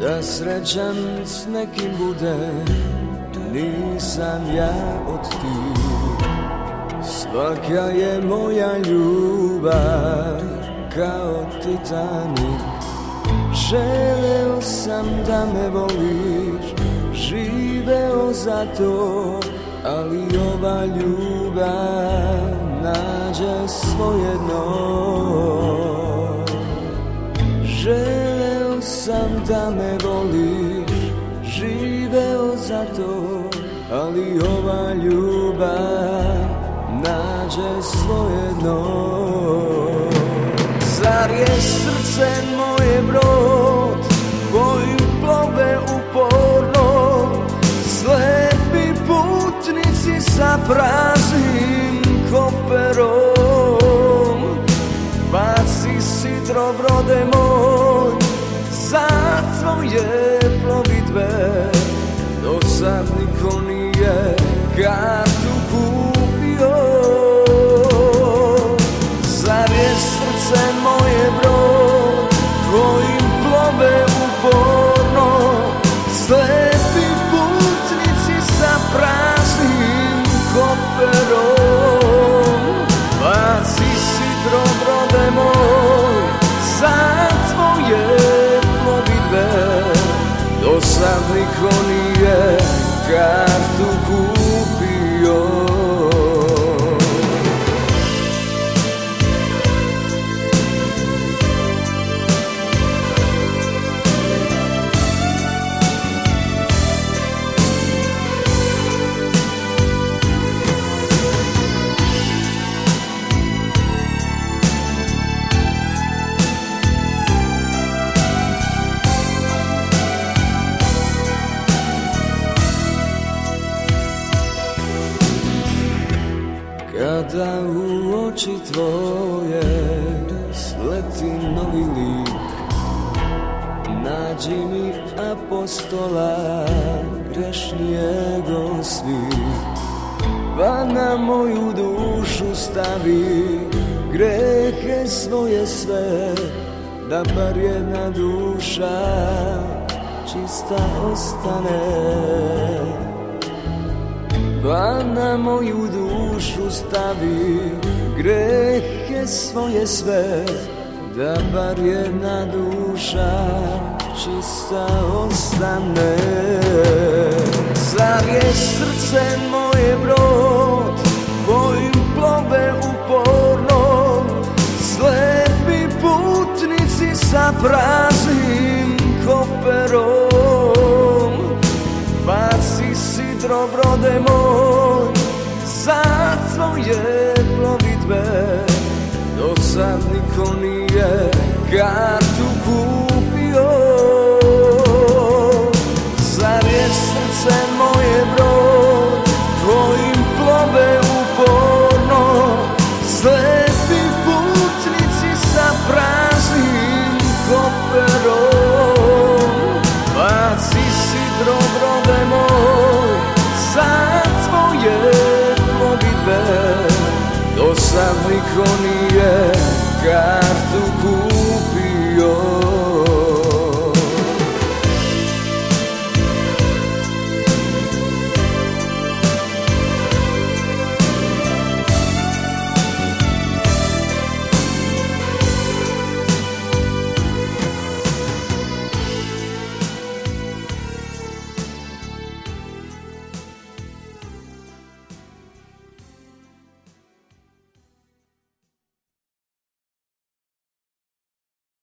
Da srećan s nekim bude Nisam ja od ti Svaka je moja ljubav Kao Titanic Želeo sam da me voliš Živeo za to Ali ova ljubav Nađe svoje dno sam da me voliš Živeo za to Ali ova ljubav Nađe svoje dno. Zar je srce moje brod Kojim plove uporno Slepi putnici sa praznim drive. U oči tvoje sleti novi lik Nađi mi apostola grešnijeg svih Pa na moju dušu stavi grehe svoje sve Da bar jedna duša čista ostane. Pa na moju dušu stavi grehe svoje sve Da bar jedna duša čista ostane. Zar je srce moje brod Kojim plove uporno Slepi putnici sa praznim agonie gartuku